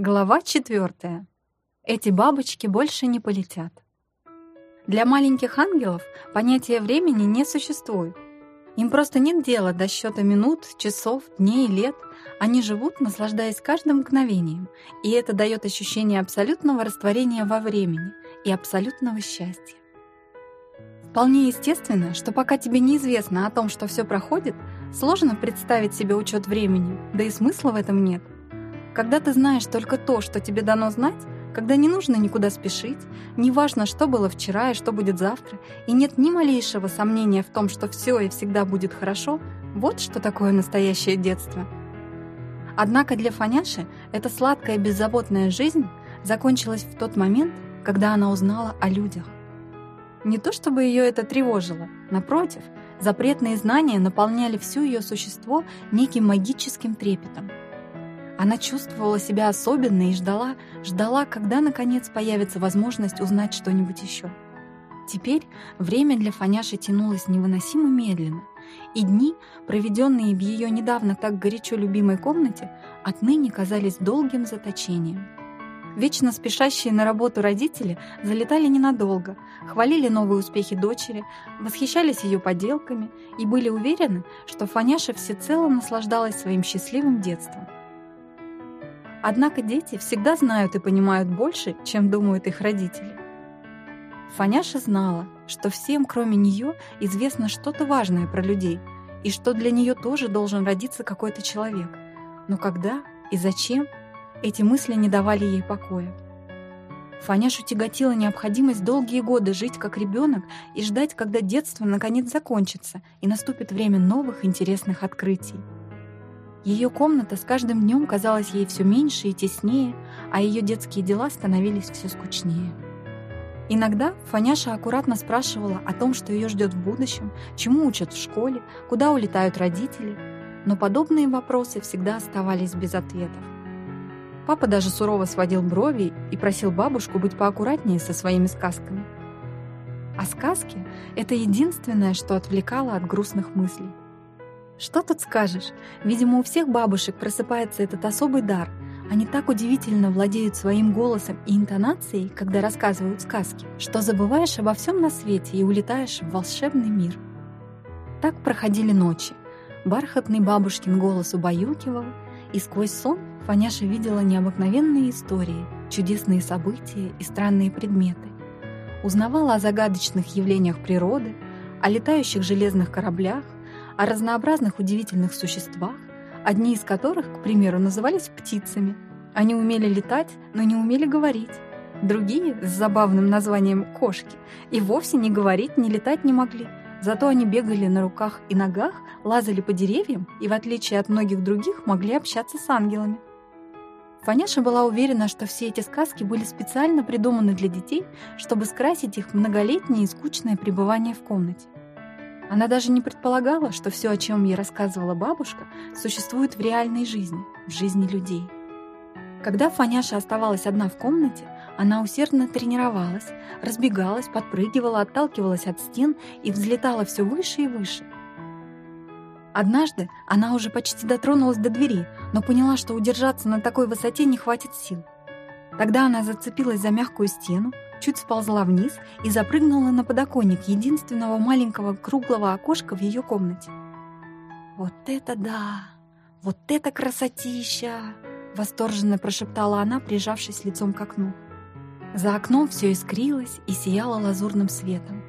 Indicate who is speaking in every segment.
Speaker 1: Глава четвертая. Эти бабочки больше не полетят. Для маленьких ангелов понятия времени не существует. Им просто нет дела до счета минут, часов, дней, лет. Они живут, наслаждаясь каждым мгновением, и это дает ощущение абсолютного растворения во времени и абсолютного счастья. Вполне естественно, что пока тебе неизвестно о том, что все проходит, сложно представить себе учет времени, да и смысла в этом нет – когда ты знаешь только то, что тебе дано знать, когда не нужно никуда спешить, не важно, что было вчера и что будет завтра, и нет ни малейшего сомнения в том, что все и всегда будет хорошо, вот что такое настоящее детство. Однако для Фаняши эта сладкая беззаботная жизнь закончилась в тот момент, когда она узнала о людях. Не то чтобы ее это тревожило, напротив, запретные знания наполняли все ее существо неким магическим трепетом. Она чувствовала себя особенной и ждала, ждала, когда наконец появится возможность узнать что-нибудь еще. Теперь время для Фаняши тянулось невыносимо медленно, и дни, проведенные в ее недавно так горячо любимой комнате, отныне казались долгим заточением. Вечно спешащие на работу родители залетали ненадолго, хвалили новые успехи дочери, восхищались ее поделками и были уверены, что Фаняша всецело наслаждалась своим счастливым детством. Однако дети всегда знают и понимают больше, чем думают их родители. Фаняша знала, что всем, кроме нее, известно что-то важное про людей, и что для нее тоже должен родиться какой-то человек. Но когда и зачем, эти мысли не давали ей покоя. Фаняшу тяготила необходимость долгие годы жить как ребенок и ждать, когда детство наконец закончится и наступит время новых интересных открытий. Ее комната с каждым днем казалась ей все меньше и теснее, а ее детские дела становились все скучнее. Иногда Фаняша аккуратно спрашивала о том, что ее ждет в будущем, чему учат в школе, куда улетают родители, но подобные вопросы всегда оставались без ответов. Папа даже сурово сводил брови и просил бабушку быть поаккуратнее со своими сказками. А сказки — это единственное, что отвлекало от грустных мыслей. Что тут скажешь? Видимо, у всех бабушек просыпается этот особый дар. Они так удивительно владеют своим голосом и интонацией, когда рассказывают сказки, что забываешь обо всем на свете и улетаешь в волшебный мир. Так проходили ночи. Бархатный бабушкин голос убаюкивал, и сквозь сон Фаняша видела необыкновенные истории, чудесные события и странные предметы. Узнавала о загадочных явлениях природы, о летающих железных кораблях, о разнообразных удивительных существах, одни из которых, к примеру, назывались птицами. Они умели летать, но не умели говорить. Другие, с забавным названием «кошки», и вовсе не говорить, не летать не могли. Зато они бегали на руках и ногах, лазали по деревьям и, в отличие от многих других, могли общаться с ангелами. Фаняша была уверена, что все эти сказки были специально придуманы для детей, чтобы скрасить их многолетнее и скучное пребывание в комнате. Она даже не предполагала, что все, о чем ей рассказывала бабушка, существует в реальной жизни, в жизни людей. Когда Фаняша оставалась одна в комнате, она усердно тренировалась, разбегалась, подпрыгивала, отталкивалась от стен и взлетала все выше и выше. Однажды она уже почти дотронулась до двери, но поняла, что удержаться на такой высоте не хватит сил. Тогда она зацепилась за мягкую стену, чуть сползла вниз и запрыгнула на подоконник единственного маленького круглого окошка в ее комнате. «Вот это да! Вот это красотища!» — восторженно прошептала она, прижавшись лицом к окну. За окном все искрилось и сияло лазурным светом.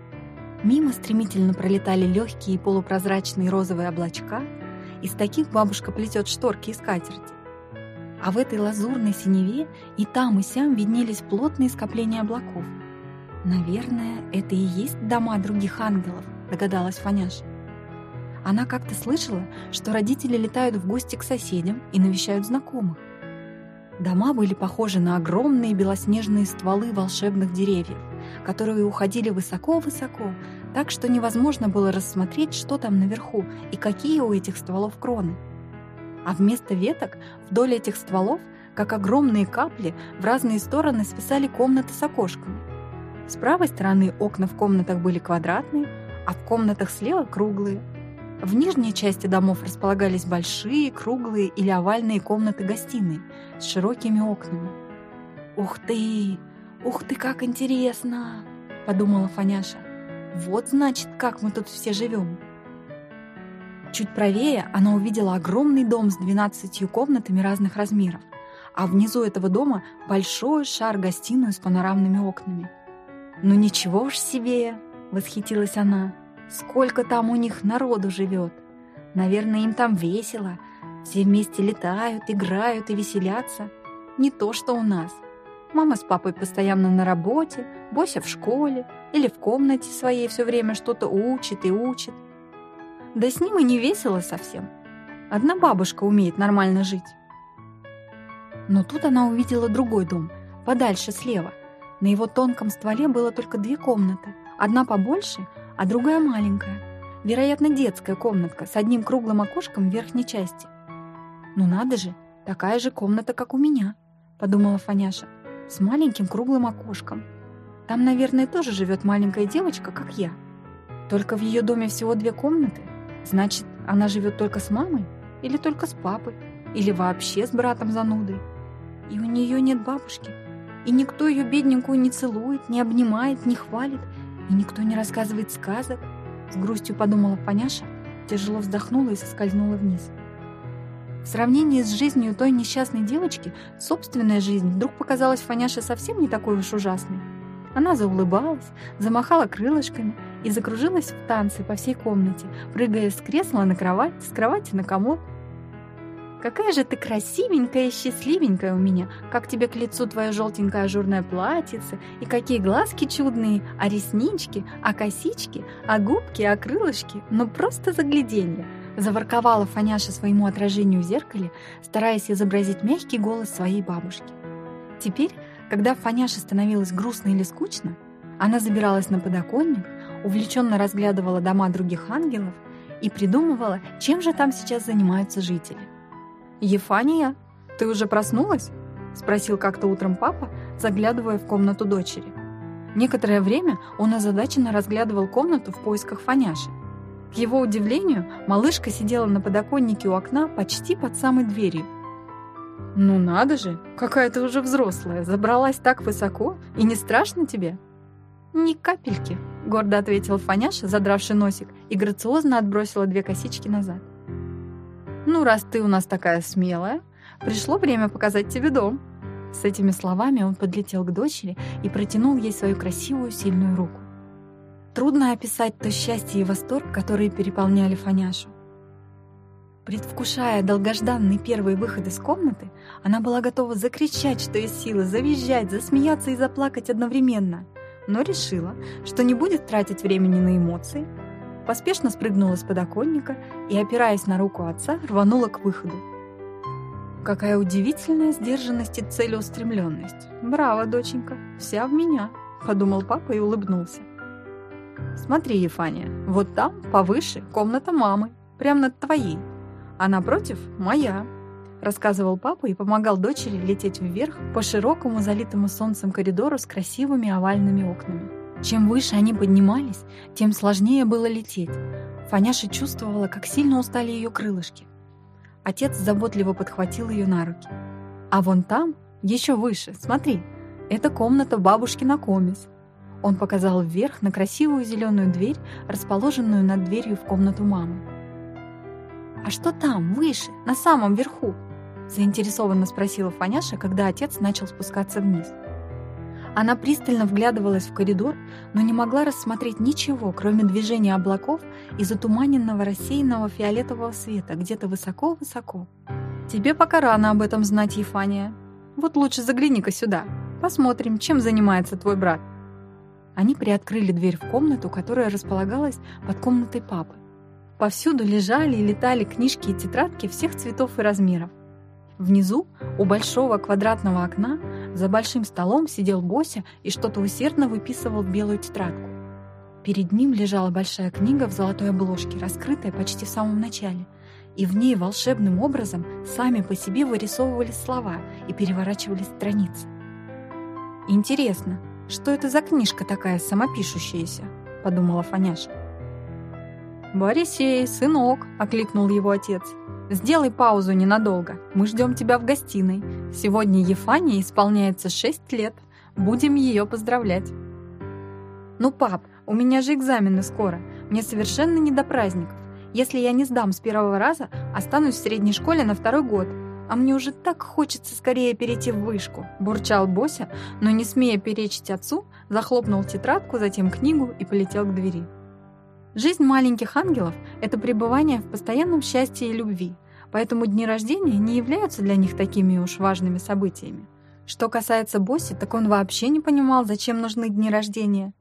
Speaker 1: Мимо стремительно пролетали легкие полупрозрачные розовые облачка. Из таких бабушка плетет шторки и скатерти. А в этой лазурной синеве и там, и сям виднелись плотные скопления облаков. «Наверное, это и есть дома других ангелов», — догадалась Фаняша. Она как-то слышала, что родители летают в гости к соседям и навещают знакомых. Дома были похожи на огромные белоснежные стволы волшебных деревьев, которые уходили высоко-высоко, так что невозможно было рассмотреть, что там наверху и какие у этих стволов кроны а вместо веток вдоль этих стволов, как огромные капли, в разные стороны свисали комнаты с окошками. С правой стороны окна в комнатах были квадратные, а в комнатах слева круглые. В нижней части домов располагались большие, круглые или овальные комнаты-гостиные с широкими окнами. «Ух ты! Ух ты, как интересно!» — подумала Фаняша. «Вот, значит, как мы тут все живем!» Чуть правее она увидела огромный дом с двенадцатью комнатами разных размеров, а внизу этого дома большой шар-гостиную с панорамными окнами. «Ну ничего уж себе!» — восхитилась она. «Сколько там у них народу живет! Наверное, им там весело. Все вместе летают, играют и веселятся. Не то, что у нас. Мама с папой постоянно на работе, Бося в школе или в комнате своей все время что-то учит и учит. Да с ним и не весело совсем. Одна бабушка умеет нормально жить. Но тут она увидела другой дом, подальше слева. На его тонком стволе было только две комнаты. Одна побольше, а другая маленькая. Вероятно, детская комнатка с одним круглым окошком в верхней части. «Ну надо же, такая же комната, как у меня», — подумала Фаняша, с маленьким круглым окошком. «Там, наверное, тоже живет маленькая девочка, как я. Только в ее доме всего две комнаты, Значит, она живет только с мамой? Или только с папой? Или вообще с братом занудой? И у нее нет бабушки. И никто ее бедненькую не целует, не обнимает, не хвалит. И никто не рассказывает сказок. С грустью подумала Поняша, тяжело вздохнула и соскользнула вниз. В сравнении с жизнью той несчастной девочки, собственная жизнь вдруг показалась Фаняше совсем не такой уж ужасной. Она заулыбалась, замахала крылышками и закружилась в танце по всей комнате, прыгая с кресла на кровать, с кровати на комод. «Какая же ты красивенькая и счастливенькая у меня! Как тебе к лицу твое желтенькое ажурное платьице, и какие глазки чудные, а реснички, а косички, а губки, а крылышки! Ну просто загляденье!» Заворковала Фаняша своему отражению в зеркале, стараясь изобразить мягкий голос своей бабушки. Теперь когда Фаняше становилось грустно или скучно, она забиралась на подоконник, увлеченно разглядывала дома других ангелов и придумывала, чем же там сейчас занимаются жители. «Ефания, ты уже проснулась?» — спросил как-то утром папа, заглядывая в комнату дочери. Некоторое время он озадаченно разглядывал комнату в поисках Фаняши. К его удивлению, малышка сидела на подоконнике у окна почти под самой дверью «Ну надо же, какая ты уже взрослая, забралась так высоко, и не страшно тебе?» «Ни капельки», — гордо ответил Фаняша, задравший носик, и грациозно отбросила две косички назад. «Ну, раз ты у нас такая смелая, пришло время показать тебе дом». С этими словами он подлетел к дочери и протянул ей свою красивую сильную руку. Трудно описать то счастье и восторг, которые переполняли Фаняшу. Предвкушая долгожданный первый выход из комнаты, она была готова закричать, что есть силы, завизжать, засмеяться и заплакать одновременно, но решила, что не будет тратить времени на эмоции, поспешно спрыгнула с подоконника и, опираясь на руку отца, рванула к выходу. Какая удивительная сдержанность и целеустремленность. Браво, доченька, вся в меня, подумал папа и улыбнулся. Смотри, Ефания, вот там, повыше, комната мамы, прямо над твоей а напротив — моя», — рассказывал папа и помогал дочери лететь вверх по широкому залитому солнцем коридору с красивыми овальными окнами. Чем выше они поднимались, тем сложнее было лететь. Фаняша чувствовала, как сильно устали ее крылышки. Отец заботливо подхватил ее на руки. «А вон там, еще выше, смотри, это комната бабушки на комис». Он показал вверх на красивую зеленую дверь, расположенную над дверью в комнату мамы. «А что там, выше, на самом верху?» Заинтересованно спросила Фаняша, когда отец начал спускаться вниз. Она пристально вглядывалась в коридор, но не могла рассмотреть ничего, кроме движения облаков и затуманенного рассеянного фиолетового света где-то высоко-высоко. «Тебе пока рано об этом знать, Ефания. Вот лучше загляни-ка сюда. Посмотрим, чем занимается твой брат». Они приоткрыли дверь в комнату, которая располагалась под комнатой папы. Повсюду лежали и летали книжки и тетрадки всех цветов и размеров. Внизу, у большого квадратного окна, за большим столом сидел Бося и что-то усердно выписывал в белую тетрадку. Перед ним лежала большая книга в золотой обложке, раскрытая почти в самом начале, и в ней волшебным образом сами по себе вырисовывались слова и переворачивались страницы. «Интересно, что это за книжка такая самопишущаяся?» — подумала Фаняша. «Борисей, сынок!» — окликнул его отец. «Сделай паузу ненадолго. Мы ждем тебя в гостиной. Сегодня Ефане исполняется шесть лет. Будем ее поздравлять». «Ну, пап, у меня же экзамены скоро. Мне совершенно не до праздников. Если я не сдам с первого раза, останусь в средней школе на второй год. А мне уже так хочется скорее перейти в вышку», — бурчал Бося, но, не смея перечить отцу, захлопнул тетрадку, затем книгу и полетел к двери. Жизнь маленьких ангелов — это пребывание в постоянном счастье и любви, поэтому дни рождения не являются для них такими уж важными событиями. Что касается Босси, так он вообще не понимал, зачем нужны дни рождения.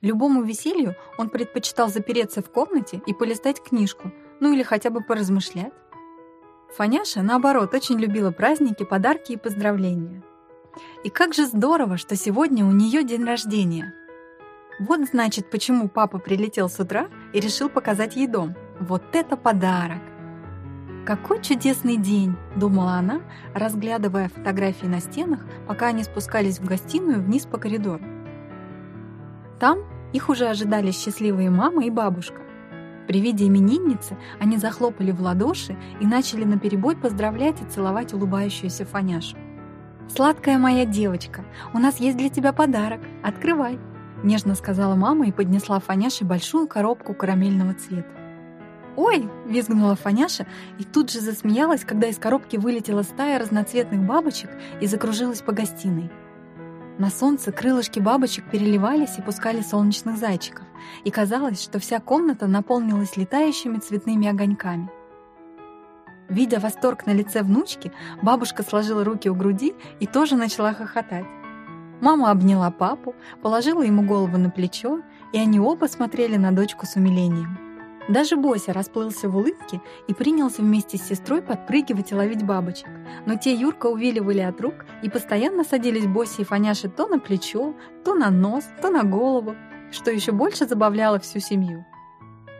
Speaker 1: Любому веселью он предпочитал запереться в комнате и полистать книжку, ну или хотя бы поразмышлять. Фаняша, наоборот, очень любила праздники, подарки и поздравления. И как же здорово, что сегодня у нее день рождения — вот значит, почему папа прилетел с утра и решил показать ей дом. Вот это подарок! «Какой чудесный день!» — думала она, разглядывая фотографии на стенах, пока они спускались в гостиную вниз по коридору. Там их уже ожидали счастливые мама и бабушка. При виде именинницы они захлопали в ладоши и начали наперебой поздравлять и целовать улыбающуюся Фаняшу. «Сладкая моя девочка, у нас есть для тебя подарок. Открывай!» Нежно сказала мама и поднесла Фаняше большую коробку карамельного цвета. «Ой!» — визгнула Фаняша и тут же засмеялась, когда из коробки вылетела стая разноцветных бабочек и закружилась по гостиной. На солнце крылышки бабочек переливались и пускали солнечных зайчиков, и казалось, что вся комната наполнилась летающими цветными огоньками. Видя восторг на лице внучки, бабушка сложила руки у груди и тоже начала хохотать. Мама обняла папу, положила ему голову на плечо, и они оба смотрели на дочку с умилением. Даже Бося расплылся в улыбке и принялся вместе с сестрой подпрыгивать и ловить бабочек. Но те Юрка увиливали от рук и постоянно садились Босе и Фаняше то на плечо, то на нос, то на голову, что еще больше забавляло всю семью.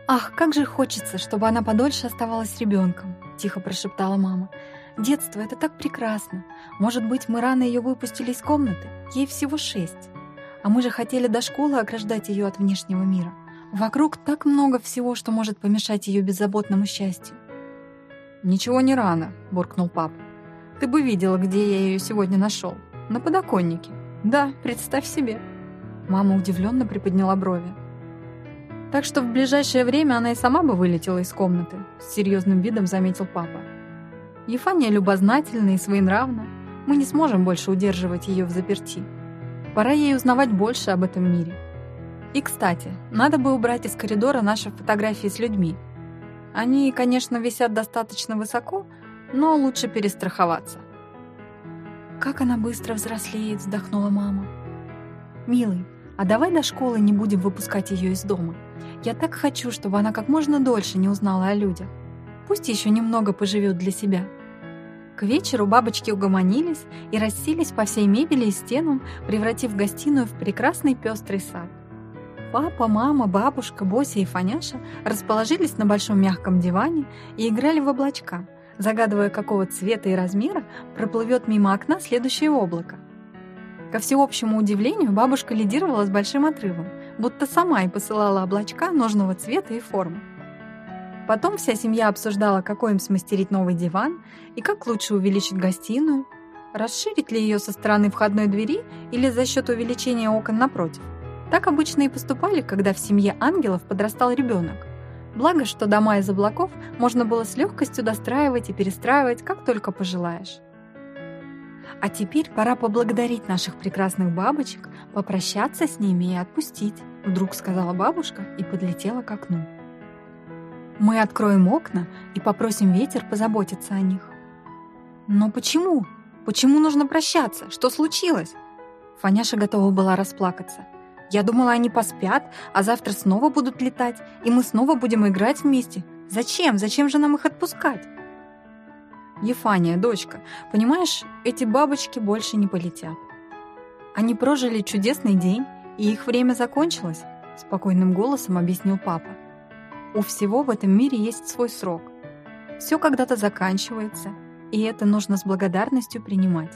Speaker 1: «Ах, как же хочется, чтобы она подольше оставалась ребенком!» – тихо прошептала мама. Детство — это так прекрасно. Может быть, мы рано ее выпустили из комнаты? Ей всего шесть. А мы же хотели до школы ограждать ее от внешнего мира. Вокруг так много всего, что может помешать ее беззаботному счастью. «Ничего не рано», — буркнул папа. «Ты бы видела, где я ее сегодня нашел. На подоконнике. Да, представь себе». Мама удивленно приподняла брови. «Так что в ближайшее время она и сама бы вылетела из комнаты», — с серьезным видом заметил папа. Ефания любознательна и своенравна. Мы не сможем больше удерживать ее в заперти. Пора ей узнавать больше об этом мире. И, кстати, надо бы убрать из коридора наши фотографии с людьми. Они, конечно, висят достаточно высоко, но лучше перестраховаться. «Как она быстро взрослеет», — вздохнула мама. «Милый, а давай до школы не будем выпускать ее из дома. Я так хочу, чтобы она как можно дольше не узнала о людях. Пусть еще немного поживет для себя. К вечеру бабочки угомонились и расселись по всей мебели и стенам, превратив гостиную в прекрасный пестрый сад. Папа, мама, бабушка, Бося и Фаняша расположились на большом мягком диване и играли в облачка, загадывая, какого цвета и размера проплывет мимо окна следующее облако. Ко всеобщему удивлению, бабушка лидировала с большим отрывом, будто сама и посылала облачка нужного цвета и формы. Потом вся семья обсуждала, какой им смастерить новый диван и как лучше увеличить гостиную, расширить ли ее со стороны входной двери или за счет увеличения окон напротив. Так обычно и поступали, когда в семье ангелов подрастал ребенок. Благо, что дома из облаков можно было с легкостью достраивать и перестраивать, как только пожелаешь. А теперь пора поблагодарить наших прекрасных бабочек, попрощаться с ними и отпустить, вдруг сказала бабушка и подлетела к окну. Мы откроем окна и попросим ветер позаботиться о них. Но почему? Почему нужно прощаться? Что случилось? Фаняша готова была расплакаться. Я думала, они поспят, а завтра снова будут летать, и мы снова будем играть вместе. Зачем? Зачем же нам их отпускать? Ефания, дочка, понимаешь, эти бабочки больше не полетят. Они прожили чудесный день, и их время закончилось, спокойным голосом объяснил папа. У всего в этом мире есть свой срок. Все когда-то заканчивается, и это нужно с благодарностью принимать.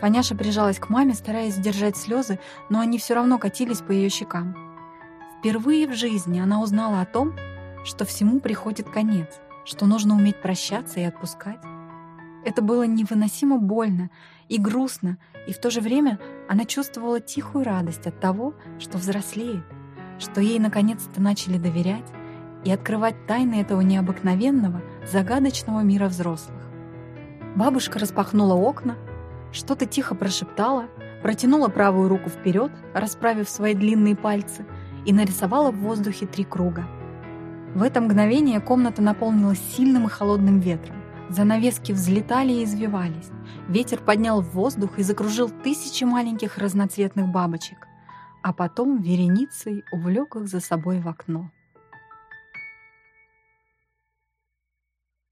Speaker 1: Фаняша прижалась к маме, стараясь сдержать слезы, но они все равно катились по ее щекам. Впервые в жизни она узнала о том, что всему приходит конец, что нужно уметь прощаться и отпускать. Это было невыносимо больно и грустно, и в то же время она чувствовала тихую радость от того, что взрослеет, что ей наконец-то начали доверять и открывать тайны этого необыкновенного, загадочного мира взрослых. Бабушка распахнула окна, что-то тихо прошептала, протянула правую руку вперед, расправив свои длинные пальцы, и нарисовала в воздухе три круга. В это мгновение комната наполнилась сильным и холодным ветром. Занавески взлетали и извивались. Ветер поднял в воздух и закружил тысячи маленьких разноцветных бабочек, а потом вереницей увлек их за собой в окно.